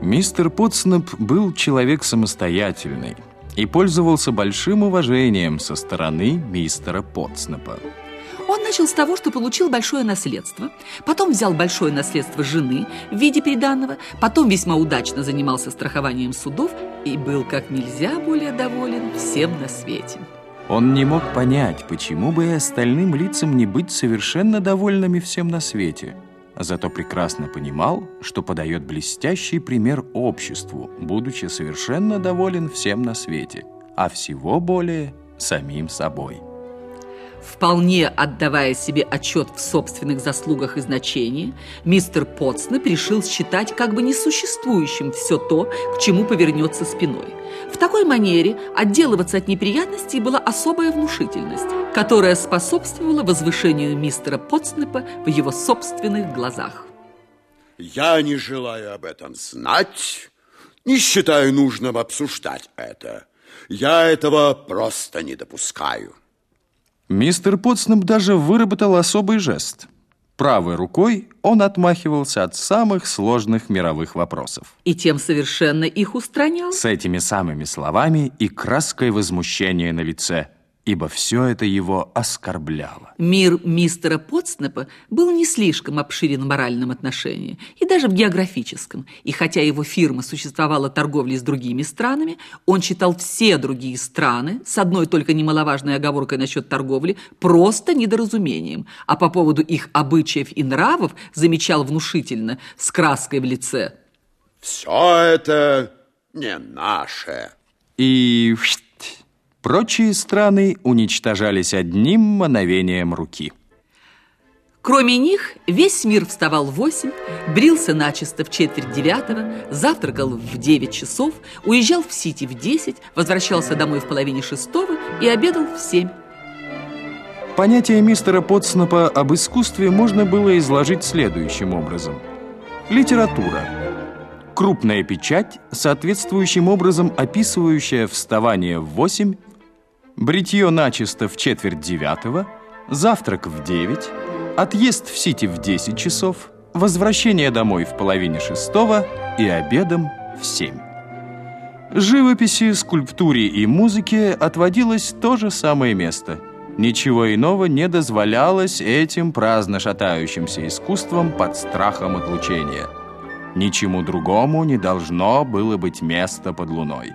Мистер Потснеп был человек самостоятельный и пользовался большим уважением со стороны мистера Потснепа. Он начал с того, что получил большое наследство, потом взял большое наследство жены в виде приданного, потом весьма удачно занимался страхованием судов и был как нельзя более доволен всем на свете. Он не мог понять, почему бы и остальным лицам не быть совершенно довольными всем на свете. Зато прекрасно понимал, что подает блестящий пример обществу, будучи совершенно доволен всем на свете, а всего более самим собой. Вполне отдавая себе отчет в собственных заслугах и значении, мистер Потснеп решил считать как бы несуществующим все то, к чему повернется спиной. В такой манере отделываться от неприятностей была особая внушительность, которая способствовала возвышению мистера Потснепа в его собственных глазах. Я не желаю об этом знать, не считаю нужным обсуждать это. Я этого просто не допускаю. Мистер Потснеп даже выработал особый жест. Правой рукой он отмахивался от самых сложных мировых вопросов. И тем совершенно их устранял. С этими самыми словами и краской возмущения на лице – ибо все это его оскорбляло. Мир мистера Потснепа был не слишком обширен в моральном отношении, и даже в географическом. И хотя его фирма существовала торговлей с другими странами, он считал все другие страны, с одной только немаловажной оговоркой насчет торговли, просто недоразумением, а по поводу их обычаев и нравов замечал внушительно, с краской в лице. «Все это не наше». И Прочие страны уничтожались одним мановением руки. Кроме них, весь мир вставал в восемь, брился начисто в четверть девятого, завтракал в девять часов, уезжал в Сити в десять, возвращался домой в половине шестого и обедал в семь. Понятие мистера Потснапа об искусстве можно было изложить следующим образом. Литература – крупная печать, соответствующим образом описывающая вставание в восемь бритье начисто в четверть девятого, завтрак в девять, отъезд в Сити в десять часов, возвращение домой в половине шестого и обедом в семь. Живописи, скульптуре и музыке отводилось то же самое место. Ничего иного не дозволялось этим праздно шатающимся искусством под страхом отлучения. Ничему другому не должно было быть места под луной.